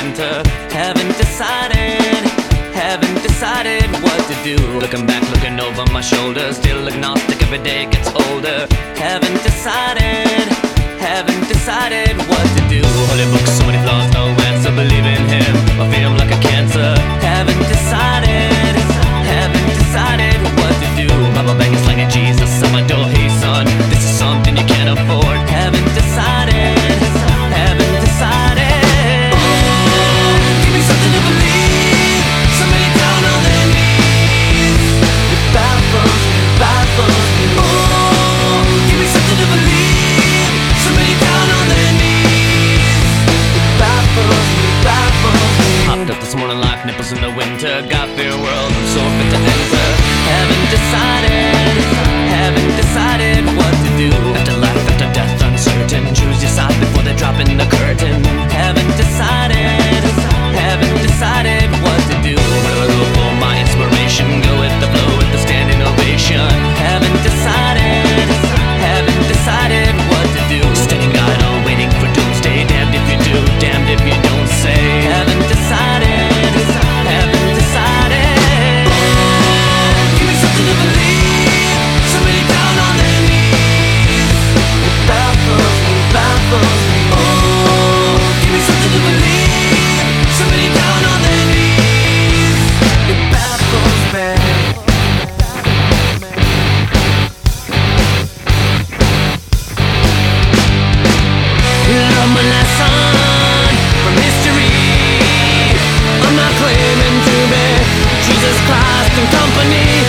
center. Uh, haven't decided, haven't decided what to do. Looking back, looking over my shoulder, still agnostic every day gets older. Haven't decided され company.